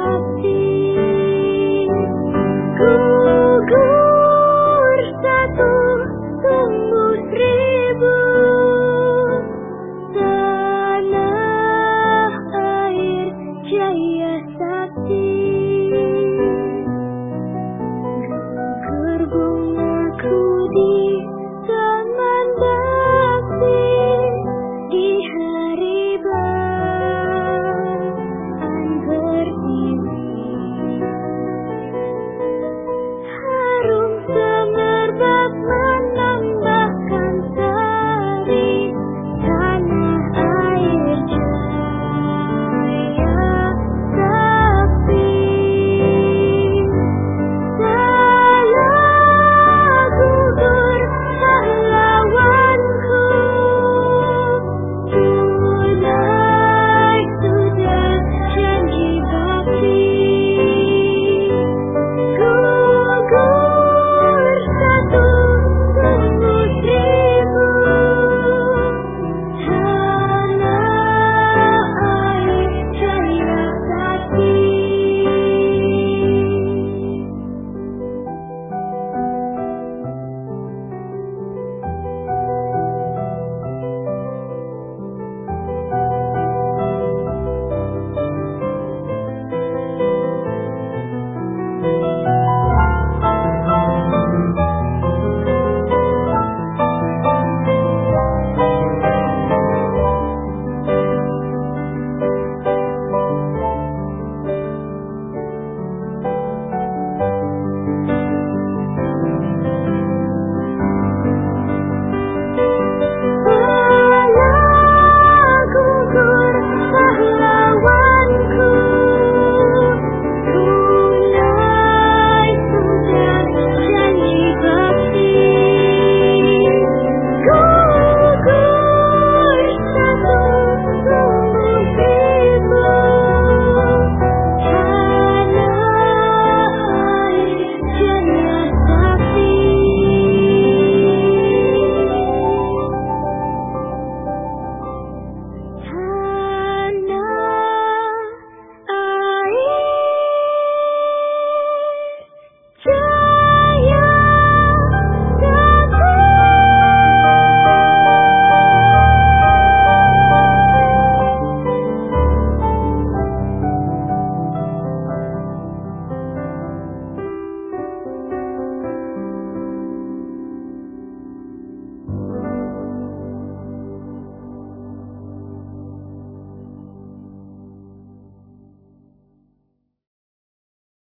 happy.